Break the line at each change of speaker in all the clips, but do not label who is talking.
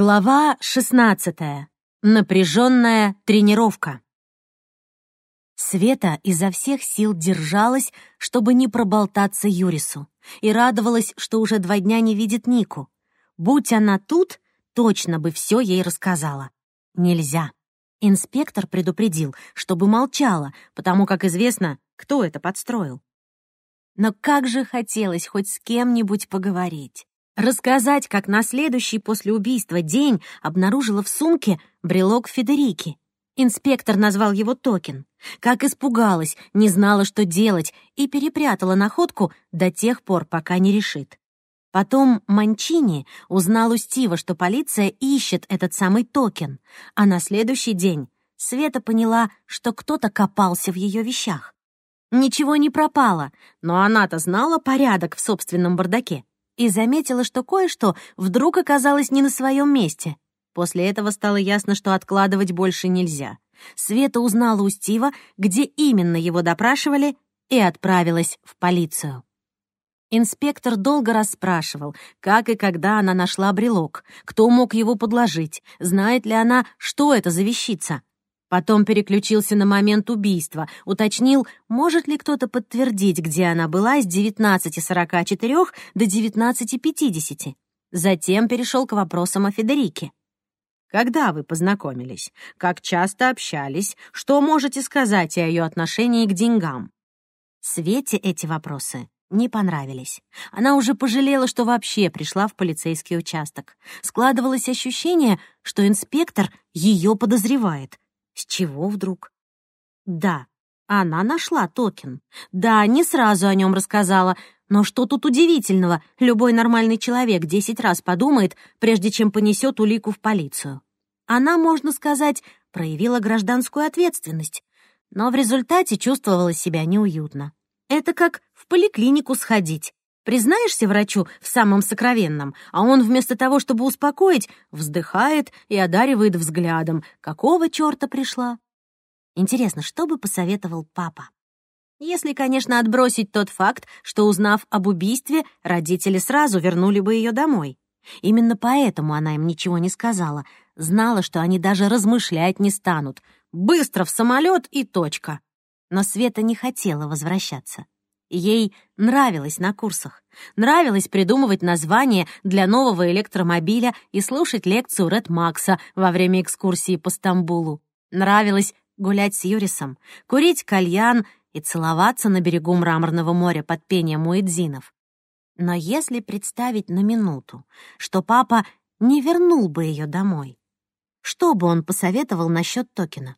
Глава 16. Напряженная тренировка. Света изо всех сил держалась, чтобы не проболтаться Юрису, и радовалась, что уже два дня не видит Нику. Будь она тут, точно бы все ей рассказала. Нельзя. Инспектор предупредил, чтобы молчала, потому как известно, кто это подстроил. Но как же хотелось хоть с кем-нибудь поговорить. Рассказать, как на следующий после убийства день обнаружила в сумке брелок Федерики. Инспектор назвал его токен. Как испугалась, не знала, что делать, и перепрятала находку до тех пор, пока не решит. Потом Манчини узнал у Стива, что полиция ищет этот самый токен, а на следующий день Света поняла, что кто-то копался в ее вещах. Ничего не пропало, но она-то знала порядок в собственном бардаке и заметила, что кое-что вдруг оказалось не на своем месте. После этого стало ясно, что откладывать больше нельзя. Света узнала у Стива, где именно его допрашивали, и отправилась в полицию. Инспектор долго расспрашивал, как и когда она нашла брелок, кто мог его подложить, знает ли она, что это за вещица. Потом переключился на момент убийства, уточнил, может ли кто-то подтвердить, где она была с 19.44 до 19.50. Затем перешел к вопросам о Федерике. Когда вы познакомились? Как часто общались? Что можете сказать о ее отношении к деньгам? Свете эти вопросы не понравились. Она уже пожалела, что вообще пришла в полицейский участок. Складывалось ощущение, что инспектор ее подозревает — с чего вдруг? Да, она нашла токен. Да, не сразу о нем рассказала. Но что тут удивительного? Любой нормальный человек десять раз подумает, прежде чем понесет улику в полицию. Она, можно сказать, проявила гражданскую ответственность, но в результате чувствовала себя неуютно. Это как в поликлинику сходить. Признаешься врачу в самом сокровенном, а он вместо того, чтобы успокоить, вздыхает и одаривает взглядом. Какого черта пришла? Интересно, что бы посоветовал папа? Если, конечно, отбросить тот факт, что, узнав об убийстве, родители сразу вернули бы ее домой. Именно поэтому она им ничего не сказала. Знала, что они даже размышлять не станут. Быстро в самолет и точка. Но Света не хотела возвращаться. Ей нравилось на курсах. Нравилось придумывать название для нового электромобиля и слушать лекцию Ред Макса во время экскурсии по Стамбулу. Нравилось гулять с Юрисом, курить кальян и целоваться на берегу Мраморного моря под пение муэдзинов. Но если представить на минуту, что папа не вернул бы ее домой, что бы он посоветовал насчет токена?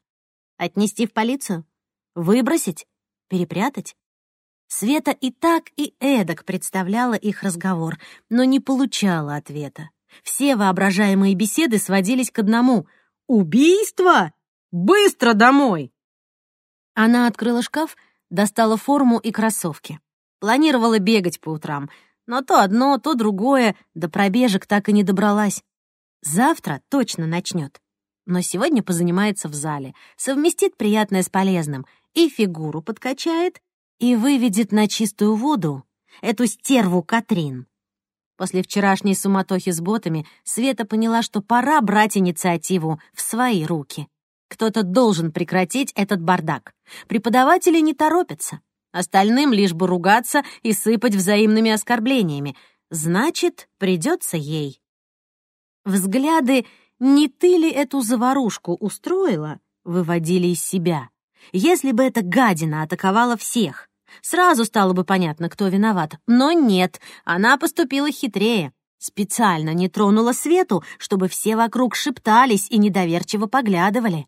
Отнести в полицию? Выбросить? Перепрятать? Света и так, и эдак представляла их разговор, но не получала ответа. Все воображаемые беседы сводились к одному — «Убийство? Быстро домой!» Она открыла шкаф, достала форму и кроссовки. Планировала бегать по утрам, но то одно, то другое, до пробежек так и не добралась. Завтра точно начнет. Но сегодня позанимается в зале, совместит приятное с полезным, и фигуру подкачает, и выведет на чистую воду эту стерву Катрин. После вчерашней суматохи с ботами Света поняла, что пора брать инициативу в свои руки. Кто-то должен прекратить этот бардак. Преподаватели не торопятся. Остальным лишь бы ругаться и сыпать взаимными оскорблениями. Значит, придется ей. Взгляды «не ты ли эту заварушку устроила?» выводили из себя. Если бы эта гадина атаковала всех, Сразу стало бы понятно, кто виноват. Но нет, она поступила хитрее. Специально не тронула Свету, чтобы все вокруг шептались и недоверчиво поглядывали.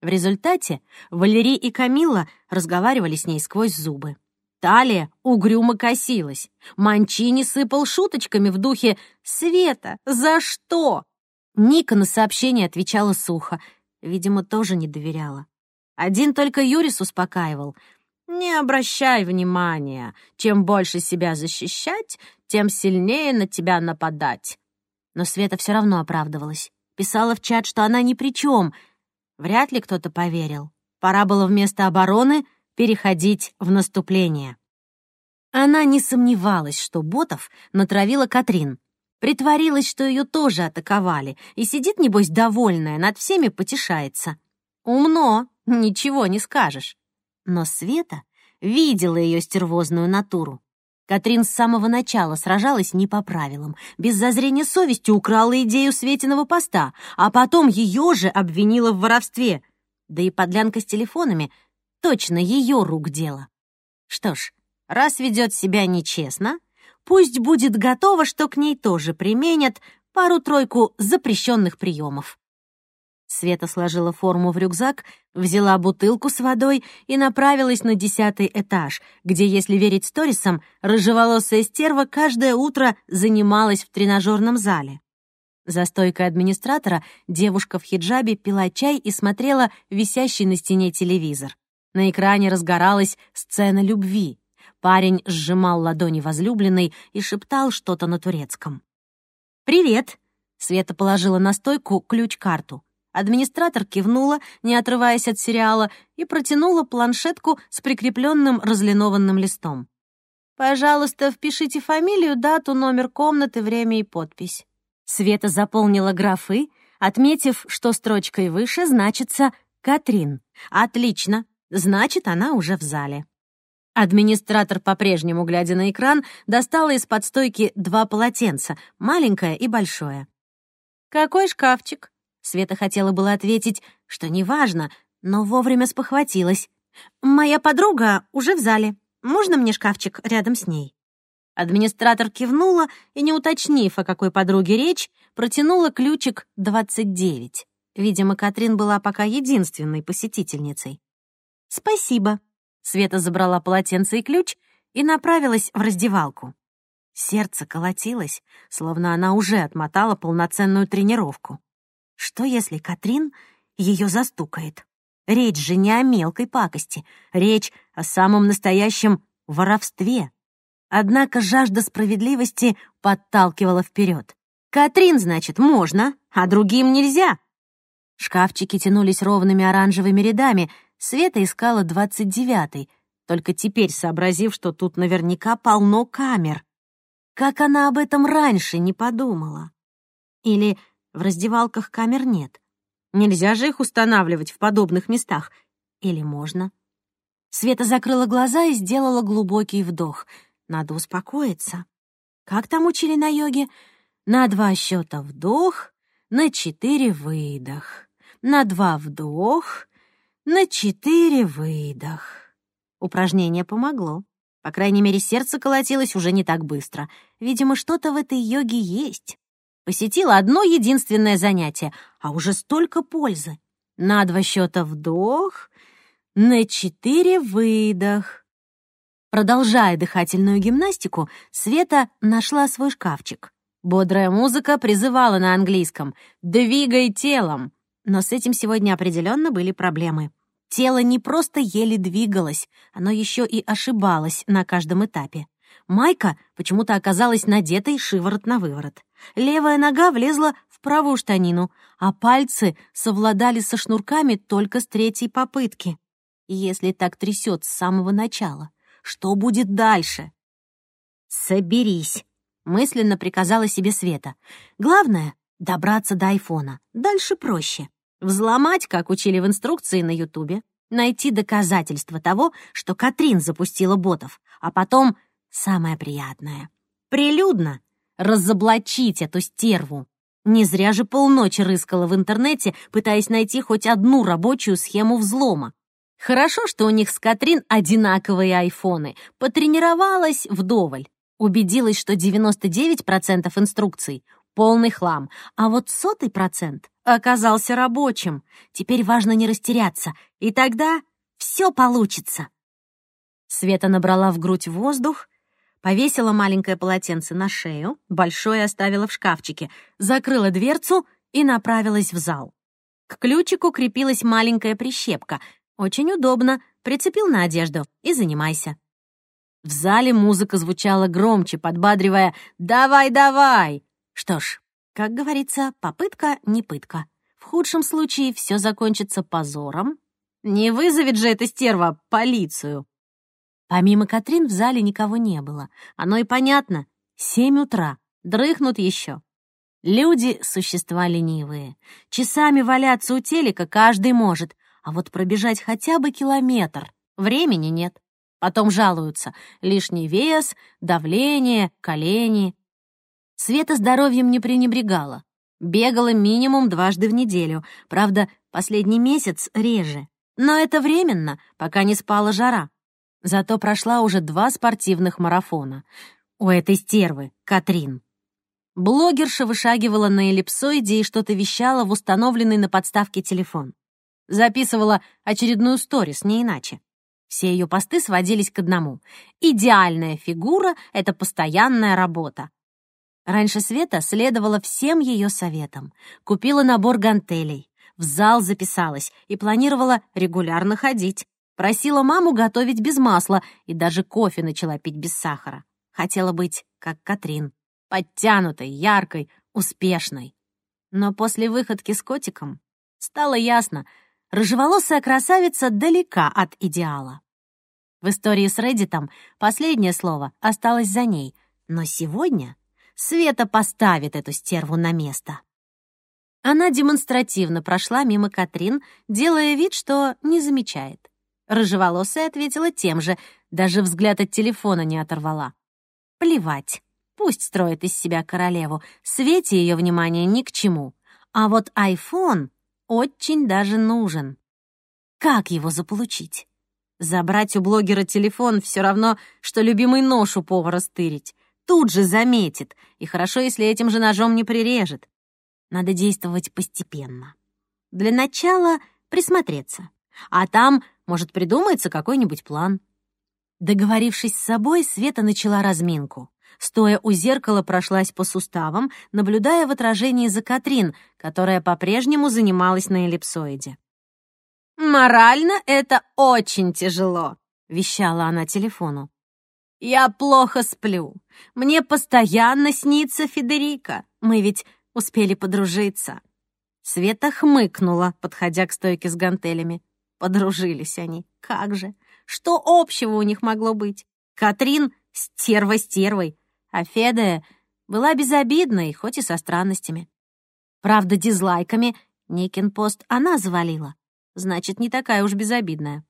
В результате Валерий и Камилла разговаривали с ней сквозь зубы. Талия угрюмо косилась. Манчини сыпал шуточками в духе «Света, за что?». Ника на сообщение отвечала сухо. Видимо, тоже не доверяла. Один только Юрис успокаивал. Не обращай внимания. Чем больше себя защищать, тем сильнее на тебя нападать. Но Света все равно оправдывалась. Писала в чат, что она ни при чем. Вряд ли кто-то поверил. Пора было вместо обороны переходить в наступление. Она не сомневалась, что ботов натравила Катрин. Притворилась, что ее тоже атаковали, и сидит, небось, довольная, над всеми потешается. Умно, ничего не скажешь. Но Света видела ее стервозную натуру. Катрин с самого начала сражалась не по правилам, без зазрения совести украла идею Светиного поста, а потом ее же обвинила в воровстве. Да и подлянка с телефонами — точно ее рук дело. Что ж, раз ведет себя нечестно, пусть будет готова, что к ней тоже применят пару-тройку запрещенных приемов. Света сложила форму в рюкзак, взяла бутылку с водой и направилась на десятый этаж, где, если верить сторисам, рыжеволосая стерва каждое утро занималась в тренажерном зале. За стойкой администратора девушка в хиджабе пила чай и смотрела висящий на стене телевизор. На экране разгоралась сцена любви. Парень сжимал ладони возлюбленной и шептал что-то на турецком. «Привет!» — Света положила на стойку ключ-карту. Администратор кивнула, не отрываясь от сериала, и протянула планшетку с прикрепленным разлинованным листом. «Пожалуйста, впишите фамилию, дату, номер комнаты, время и подпись». Света заполнила графы, отметив, что строчкой выше значится «Катрин». «Отлично, значит, она уже в зале». Администратор, по-прежнему глядя на экран, достала из-под стойки два полотенца, маленькое и большое. «Какой шкафчик?» Света хотела было ответить, что неважно, но вовремя спохватилась. «Моя подруга уже в зале. Можно мне шкафчик рядом с ней?» Администратор кивнула и, не уточнив, о какой подруге речь, протянула ключик 29. Видимо, Катрин была пока единственной посетительницей. «Спасибо». Света забрала полотенце и ключ и направилась в раздевалку. Сердце колотилось, словно она уже отмотала полноценную тренировку. Что, если Катрин ее застукает? Речь же не о мелкой пакости, речь о самом настоящем воровстве. Однако жажда справедливости подталкивала вперед. Катрин, значит, можно, а другим нельзя. Шкафчики тянулись ровными оранжевыми рядами. Света искала двадцать девятый, только теперь сообразив, что тут наверняка полно камер. Как она об этом раньше не подумала? Или в раздевалках камер нет. Нельзя же их устанавливать в подобных местах. Или можно? Света закрыла глаза и сделала глубокий вдох. Надо успокоиться. Как там учили на йоге? На два счета вдох, на четыре выдох. На два вдох, на четыре выдох. Упражнение помогло. По крайней мере, сердце колотилось уже не так быстро. Видимо, что-то в этой йоге есть. Посетила одно единственное занятие, а уже столько пользы. На два счета вдох, на четыре выдох. Продолжая дыхательную гимнастику, Света нашла свой шкафчик. Бодрая музыка призывала на английском «двигай телом». Но с этим сегодня определенно были проблемы. Тело не просто еле двигалось, оно еще и ошибалось на каждом этапе. Майка почему-то оказалась надетой шиворот на выворот. Левая нога влезла в правую штанину, а пальцы совладали со шнурками только с третьей попытки. Если так трясет с самого начала, что будет дальше? «Соберись», — мысленно приказала себе Света. «Главное — добраться до айфона. Дальше проще. Взломать, как учили в инструкции на Ютубе, найти доказательства того, что Катрин запустила ботов, а потом самое приятное — прилюдно разоблачить эту стерву. Не зря же полночи рыскала в интернете, пытаясь найти хоть одну рабочую схему взлома. Хорошо, что у них с Катрин одинаковые айфоны. Потренировалась вдоволь. Убедилась, что 99% инструкций — полный хлам, а вот сотый процент оказался рабочим. Теперь важно не растеряться, и тогда все получится. Света набрала в грудь воздух повесила маленькое полотенце на шею, большое оставила в шкафчике, закрыла дверцу и направилась в зал. К ключику крепилась маленькая прищепка. Очень удобно. Прицепил на одежду и занимайся. В зале музыка звучала громче, подбадривая «Давай, давай!». Что ж, как говорится, попытка не пытка. В худшем случае все закончится позором. Не вызовет же эта стерва полицию. Помимо Катрин в зале никого не было. Оно и понятно. Семь утра. дрыхнут еще. Люди — существа ленивые. Часами валяться у телека каждый может, а вот пробежать хотя бы километр времени нет. Потом жалуются — лишний вес, давление, колени. Света здоровьем не пренебрегала. Бегала минимум дважды в неделю, правда, последний месяц реже. Но это временно, пока не спала жара. Зато прошла уже два спортивных марафона. У этой стервы, Катрин. Блогерша вышагивала на эллипсоиде и что-то вещала в установленный на подставке телефон. Записывала очередную сторис, не иначе. Все ее посты сводились к одному. Идеальная фигура — это постоянная работа. Раньше Света следовала всем ее советам. Купила набор гантелей, в зал записалась и планировала регулярно ходить. Просила маму готовить без масла и даже кофе начала пить без сахара. Хотела быть как Катрин подтянутой, яркой, успешной. Но после выходки с котиком стало ясно, рыжеволосая красавица далека от идеала. В истории с Реддитом последнее слово осталось за ней, но сегодня Света поставит эту стерву на место. Она демонстративно прошла мимо Катрин, делая вид, что не замечает. Рыжеволосая ответила тем же, даже взгляд от телефона не оторвала. Плевать. Пусть строит из себя королеву, Свете ее внимание ни к чему. А вот айфон очень даже нужен. Как его заполучить? Забрать у блогера телефон все равно, что любимый нож у повара стырить. Тут же заметит, и хорошо, если этим же ножом не прирежет. Надо действовать постепенно. Для начала присмотреться, а там, может, придумается какой-нибудь план. Договорившись с собой, Света начала разминку. Стоя у зеркала, прошлась по суставам, наблюдая в отражении за Катрин, которая по-прежнему занималась на эллипсоиде. «Морально это очень тяжело», — вещала она телефону. «Я плохо сплю. Мне постоянно снится Федерика. Мы ведь успели подружиться». Света хмыкнула, подходя к стойке с гантелями. Подружились они. Как же? Что общего у них могло быть? Катрин — стерва стервой, а Феда была безобидной, хоть и со странностями. Правда, дизлайками Никин пост она завалила. Значит, не такая уж безобидная.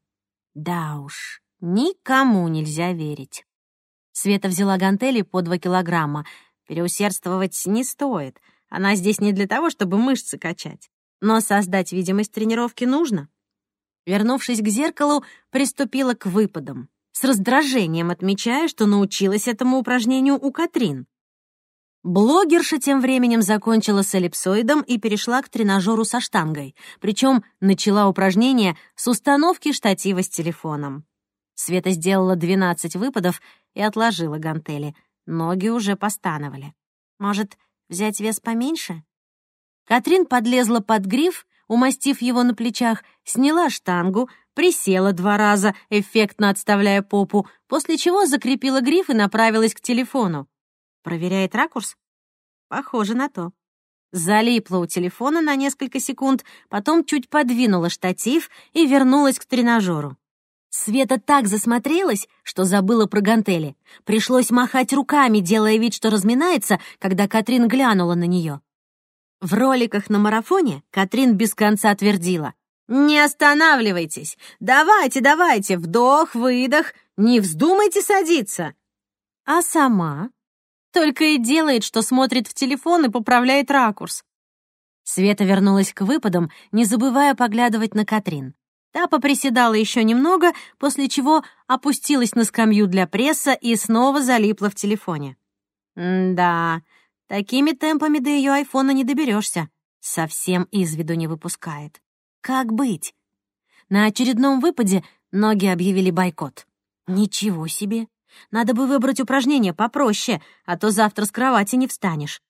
Да уж, никому нельзя верить. Света взяла гантели по два килограмма. Переусердствовать не стоит. Она здесь не для того, чтобы мышцы качать. Но создать видимость тренировки нужно. Вернувшись к зеркалу, приступила к выпадам с раздражением отмечая, что научилась этому упражнению у Катрин. Блогерша тем временем закончила с эллипсоидом и перешла к тренажеру со штангой, причем начала упражнение с установки штатива с телефоном. Света сделала 12 выпадов и отложила гантели. Ноги уже постановали. Может, взять вес поменьше? Катрин подлезла под гриф, умастив его на плечах, сняла штангу, присела два раза, эффектно отставляя попу, после чего закрепила гриф и направилась к телефону. Проверяет ракурс? Похоже на то. Залипла у телефона на несколько секунд, потом чуть подвинула штатив и вернулась к тренажеру. Света так засмотрелась, что забыла про гантели. Пришлось махать руками, делая вид, что разминается, когда Катрин глянула на нее. В роликах на марафоне Катрин без конца твердила «Не останавливайтесь! Давайте, давайте! Вдох, выдох! Не вздумайте садиться!» А сама только и делает, что смотрит в телефон и поправляет ракурс. Света вернулась к выпадам, не забывая поглядывать на Катрин. Та поприседала еще немного, после чего опустилась на скамью для пресса и снова залипла в телефоне. да, такими темпами до ее айфона не доберешься. Совсем из виду не выпускает. Как быть? На очередном выпаде ноги объявили бойкот. Ничего себе! Надо бы выбрать упражнение попроще, а то завтра с кровати не встанешь.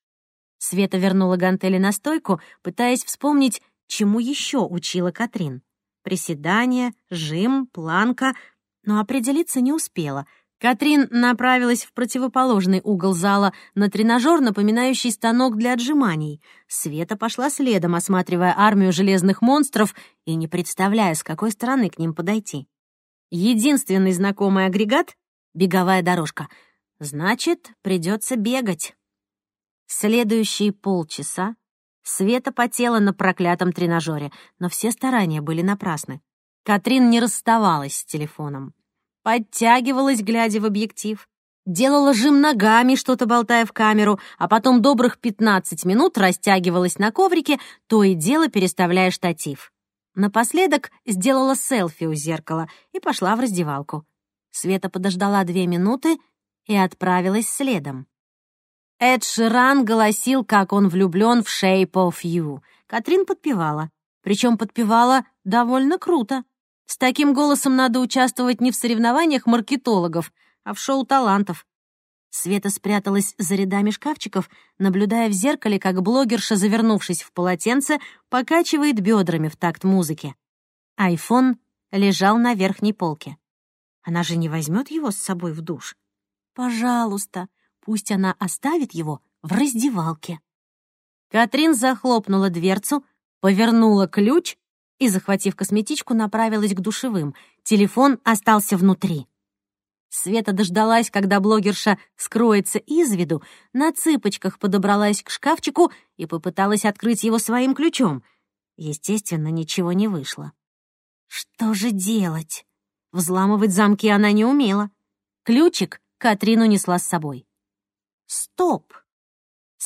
Света вернула гантели на стойку, пытаясь вспомнить, чему еще учила Катрин. Приседания, жим, планка, но определиться не успела — Катрин направилась в противоположный угол зала на тренажер, напоминающий станок для отжиманий. Света пошла следом, осматривая армию железных монстров и не представляя, с какой стороны к ним подойти. Единственный знакомый агрегат — беговая дорожка. Значит, придется бегать. Следующие полчаса Света потела на проклятом тренажере, но все старания были напрасны. Катрин не расставалась с телефоном. Подтягивалась, глядя в объектив. Делала жим ногами, что-то болтая в камеру, а потом добрых 15 минут растягивалась на коврике, то и дело переставляя штатив. Напоследок сделала селфи у зеркала и пошла в раздевалку. Света подождала две минуты и отправилась следом. Эд Ширан голосил, как он влюблен в Shape of You. Катрин подпевала. Причем подпевала довольно круто. С таким голосом надо участвовать не в соревнованиях маркетологов, а в шоу талантов. Света спряталась за рядами шкафчиков, наблюдая в зеркале, как блогерша, завернувшись в полотенце, покачивает бедрами в такт музыки. Айфон лежал на верхней полке. Она же не возьмет его с собой в душ. Пожалуйста, Пусть она оставит его в раздевалке. Катрин захлопнула дверцу, повернула ключ и, захватив косметичку, направилась к душевым. Телефон остался внутри. Света дождалась, когда блогерша скроется из виду, на цыпочках подобралась к шкафчику и попыталась открыть его своим ключом. Естественно, ничего не вышло. Что же делать? Взламывать замки она не умела. Ключик Катрин унесла с собой. Стоп!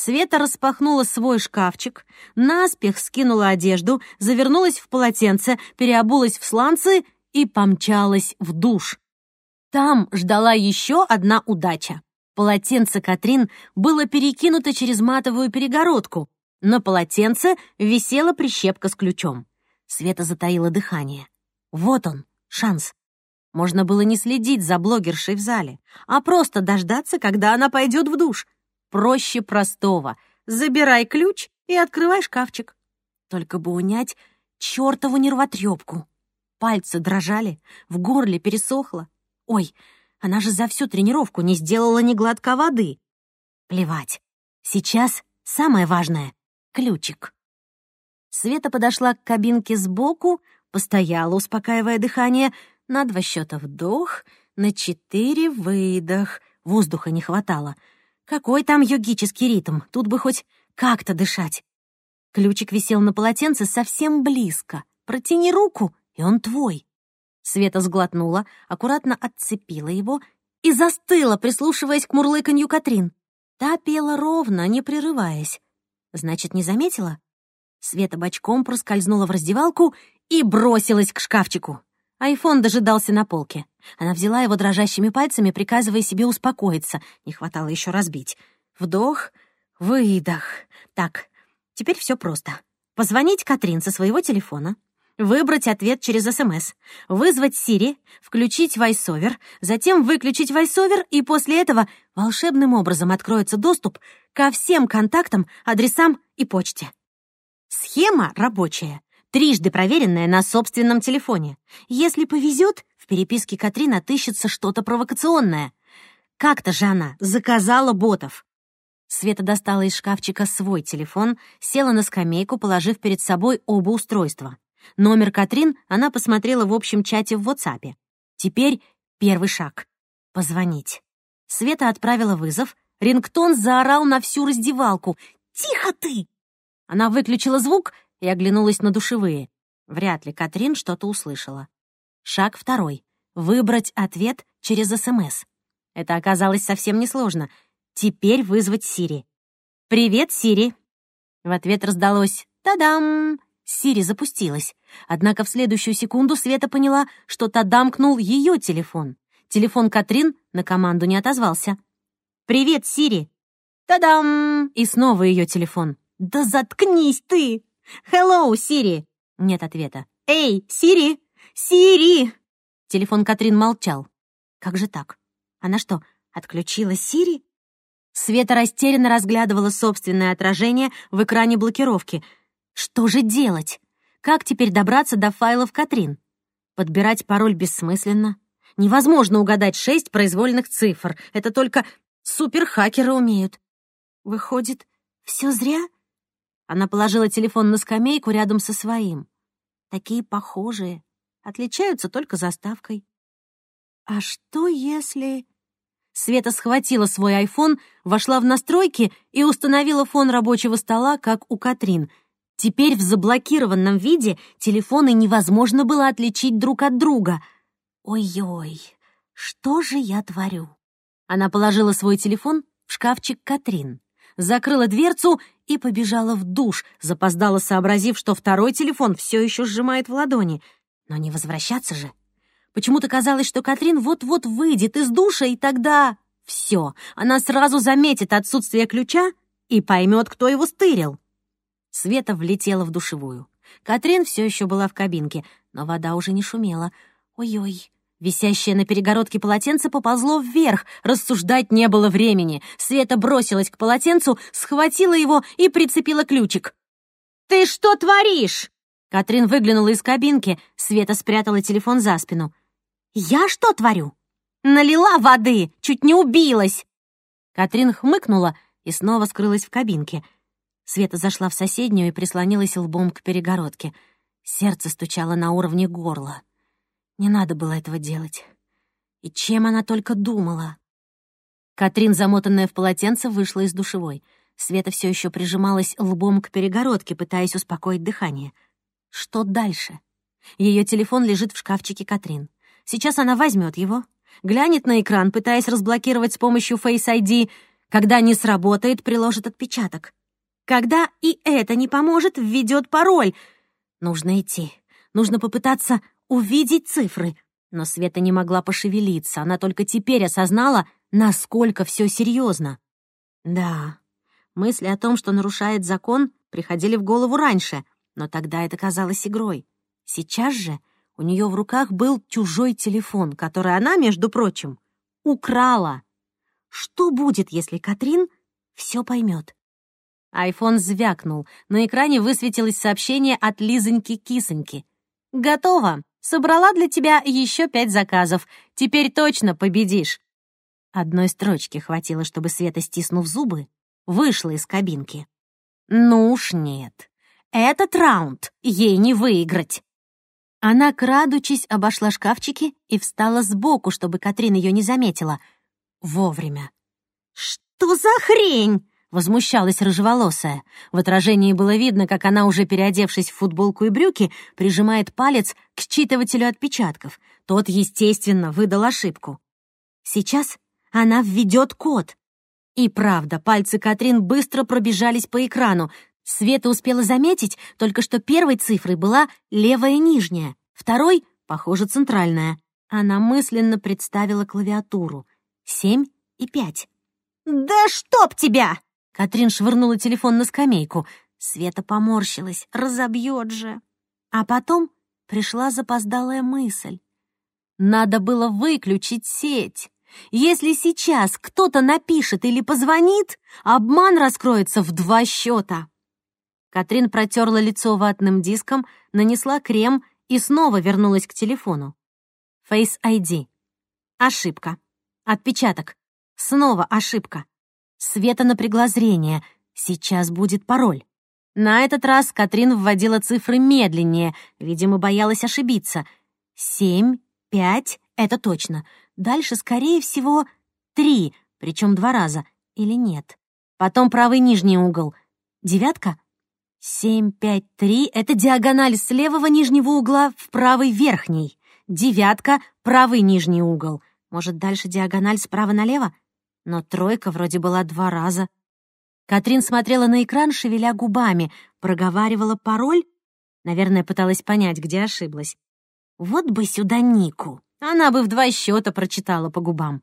Света распахнула свой шкафчик, наспех скинула одежду, завернулась в полотенце, переобулась в сланцы и помчалась в душ. Там ждала еще одна удача. Полотенце Катрин было перекинуто через матовую перегородку. На полотенце висела прищепка с ключом. Света затаила дыхание. Вот он, шанс. Можно было не следить за блогершей в зале, а просто дождаться, когда она пойдет в душ. Проще простого. Забирай ключ и открывай шкафчик. Только бы унять чертову нервотрепку. Пальцы дрожали, в горле пересохло. Ой, она же за всю тренировку не сделала ни глотка воды. Плевать. Сейчас самое важное — ключик. Света подошла к кабинке сбоку, постояла, успокаивая дыхание, на два счета вдох, на четыре выдох. Воздуха не хватало. Какой там йогический ритм? Тут бы хоть как-то дышать. Ключик висел на полотенце совсем близко. Протяни руку, и он твой. Света сглотнула, аккуратно отцепила его и застыла, прислушиваясь к мурлыканью Катрин. Та пела ровно, не прерываясь. Значит, не заметила? Света бочком проскользнула в раздевалку и бросилась к шкафчику. Айфон дожидался на полке. Она взяла его дрожащими пальцами, приказывая себе успокоиться. Не хватало еще разбить. Вдох, выдох. Так, теперь все просто. Позвонить Катрин со своего телефона, выбрать ответ через СМС, вызвать Сири, включить VoiceOver, затем выключить VoiceOver, и после этого волшебным образом откроется доступ ко всем контактам, адресам и почте. Схема рабочая трижды проверенная на собственном телефоне. Если повезет, в переписке Катрин отыщется что-то провокационное. Как-то же она заказала ботов. Света достала из шкафчика свой телефон, села на скамейку, положив перед собой оба устройства. Номер Катрин она посмотрела в общем чате в WhatsApp. Теперь первый шаг — позвонить. Света отправила вызов, рингтон заорал на всю раздевалку. «Тихо ты!» Она выключила звук и оглянулась на душевые. Вряд ли Катрин что-то услышала. Шаг второй. Выбрать ответ через СМС. Это оказалось совсем несложно. Теперь вызвать Сири. «Привет, Сири!» В ответ раздалось «Та-дам!» Сири запустилась. Однако в следующую секунду Света поняла, что тадамкнул ее телефон. Телефон Катрин на команду не отозвался. «Привет, Сири!» «Та-дам!» И снова ее телефон. «Да заткнись ты!» «Hello, Сири!» Нет ответа. «Эй, Сири! Сири!» Телефон Катрин молчал. «Как же так? Она что, отключила Сири?» Света растерянно разглядывала собственное отражение в экране блокировки. «Что же делать? Как теперь добраться до файлов Катрин? Подбирать пароль бессмысленно. Невозможно угадать шесть произвольных цифр. Это только суперхакеры умеют. Выходит, все зря?» Она положила телефон на скамейку рядом со своим. Такие похожие, отличаются только заставкой. А что если... Света схватила свой айфон, вошла в настройки и установила фон рабочего стола, как у Катрин. Теперь в заблокированном виде телефоны невозможно было отличить друг от друга. Ой-ой, что же я творю? Она положила свой телефон в шкафчик Катрин, закрыла дверцу и побежала в душ, запоздала, сообразив, что второй телефон все еще сжимает в ладони. Но не возвращаться же. Почему-то казалось, что Катрин вот-вот выйдет из душа, и тогда... Все, она сразу заметит отсутствие ключа и поймет, кто его стырил. Света влетела в душевую. Катрин все еще была в кабинке, но вода уже не шумела. Ой-ой, Висящее на перегородке полотенце поползло вверх, рассуждать не было времени. Света бросилась к полотенцу, схватила его и прицепила ключик. «Ты что творишь?» Катрин выглянула из кабинки, Света спрятала телефон за спину. «Я что творю?» «Налила воды, чуть не убилась!» Катрин хмыкнула и снова скрылась в кабинке. Света зашла в соседнюю и прислонилась лбом к перегородке. Сердце стучало на уровне горла. Не надо было этого делать. И чем она только думала? Катрин, замотанная в полотенце, вышла из душевой. Света все еще прижималась лбом к перегородке, пытаясь успокоить дыхание. Что дальше? Ее телефон лежит в шкафчике Катрин. Сейчас она возьмет его, глянет на экран, пытаясь разблокировать с помощью Face ID. Когда не сработает, приложит отпечаток. Когда и это не поможет, введет пароль. Нужно идти. Нужно попытаться увидеть цифры. Но Света не могла пошевелиться, она только теперь осознала, насколько все серьезно. Да, мысли о том, что нарушает закон, приходили в голову раньше, но тогда это казалось игрой. Сейчас же у нее в руках был чужой телефон, который она, между прочим, украла. Что будет, если Катрин все поймет? Айфон звякнул. На экране высветилось сообщение от Лизоньки-кисоньки. «Готово. Собрала для тебя еще пять заказов. Теперь точно победишь». Одной строчки хватило, чтобы Света, стиснув зубы, вышла из кабинки. «Ну уж нет. Этот раунд ей не выиграть». Она, крадучись, обошла шкафчики и встала сбоку, чтобы Катрин ее не заметила. Вовремя. «Что за хрень?» Возмущалась рыжеволосая. В отражении было видно, как она, уже переодевшись в футболку и брюки, прижимает палец к считывателю отпечатков. Тот, естественно, выдал ошибку. Сейчас она введет код. И правда, пальцы Катрин быстро пробежались по экрану. Света успела заметить, только что первой цифрой была левая нижняя, второй, похоже, центральная. Она мысленно представила клавиатуру. Семь и пять. «Да чтоб тебя!» Катрин швырнула телефон на скамейку. Света поморщилась. Разобьет же. А потом пришла запоздалая мысль. Надо было выключить сеть. Если сейчас кто-то напишет или позвонит, обман раскроется в два счета. Катрин протерла лицо ватным диском, нанесла крем и снова вернулась к телефону. Face ID. Ошибка. Отпечаток. Снова ошибка. Света напрягла зрение. Сейчас будет пароль. На этот раз Катрин вводила цифры медленнее, видимо, боялась ошибиться. Семь, пять — это точно. Дальше, скорее всего, три, причем два раза. Или нет? Потом правый нижний угол. Девятка? Семь, пять, три — это диагональ с левого нижнего угла в правый верхний. Девятка — правый нижний угол. Может, дальше диагональ справа налево? Но тройка вроде была два раза. Катрин смотрела на экран, шевеля губами, проговаривала пароль. Наверное, пыталась понять, где ошиблась. Вот бы сюда Нику. Она бы в два счета прочитала по губам.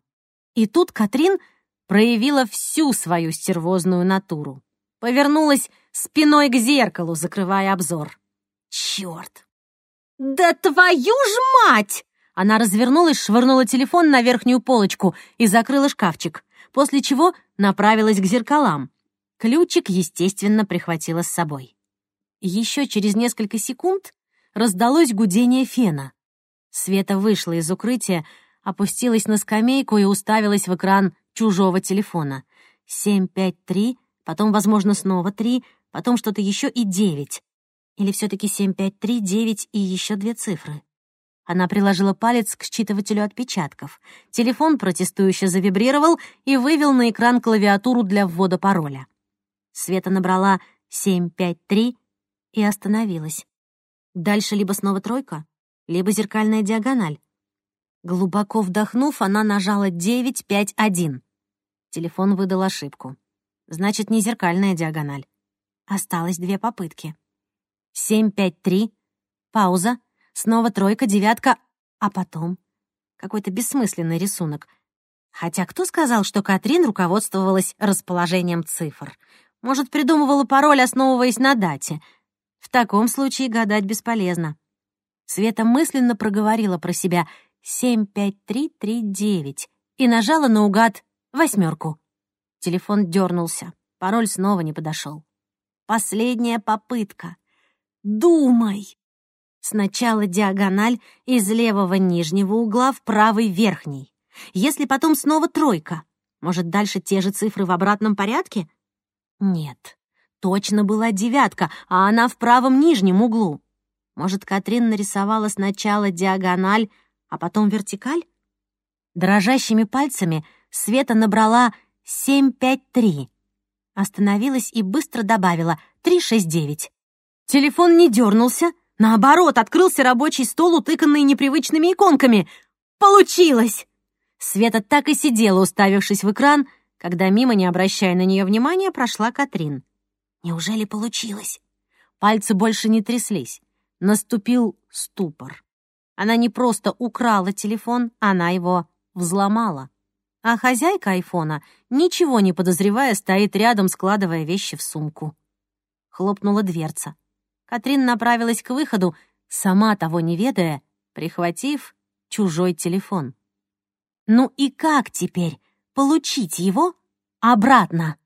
И тут Катрин проявила всю свою стервозную натуру. Повернулась спиной к зеркалу, закрывая обзор. Черт! «Да твою ж мать!» Она развернулась, швырнула телефон на верхнюю полочку и закрыла шкафчик после чего направилась к зеркалам. Ключик, естественно, прихватила с собой. Еще через несколько секунд раздалось гудение фена. Света вышла из укрытия, опустилась на скамейку и уставилась в экран чужого телефона. Семь, пять, три, потом, возможно, снова три, потом что-то еще и девять. Или все таки семь, пять, три, девять и еще две цифры. Она приложила палец к считывателю отпечатков. Телефон протестующе завибрировал и вывел на экран клавиатуру для ввода пароля. Света набрала 753 и остановилась. Дальше либо снова тройка, либо зеркальная диагональ. Глубоко вдохнув, она нажала 951. Телефон выдал ошибку. Значит, не зеркальная диагональ. Осталось две попытки. 753, пауза, снова тройка, девятка, а потом какой-то бессмысленный рисунок. Хотя кто сказал, что Катрин руководствовалась расположением цифр? Может, придумывала пароль, основываясь на дате — в таком случае гадать бесполезно. Света мысленно проговорила про себя 75339 и нажала наугад восьмерку. Телефон дернулся, пароль снова не подошел. Последняя попытка. Думай! Сначала диагональ из левого нижнего угла в правый верхний. Если потом снова тройка, может, дальше те же цифры в обратном порядке? Нет точно была девятка, а она в правом нижнем углу. Может, Катрин нарисовала сначала диагональ, а потом вертикаль? Дрожащими пальцами Света набрала 753. Остановилась и быстро добавила 369. Телефон не дернулся, наоборот, открылся рабочий стол, утыканный непривычными иконками. Получилось! Света так и сидела, уставившись в экран, когда мимо, не обращая на нее внимания, прошла Катрин. Неужели получилось? Пальцы больше не тряслись. Наступил ступор. Она не просто украла телефон, она его взломала. А хозяйка айфона, ничего не подозревая, стоит рядом, складывая вещи в сумку. Хлопнула дверца. Катрин направилась к выходу, сама того не ведая, прихватив чужой телефон. Ну и как теперь получить его обратно?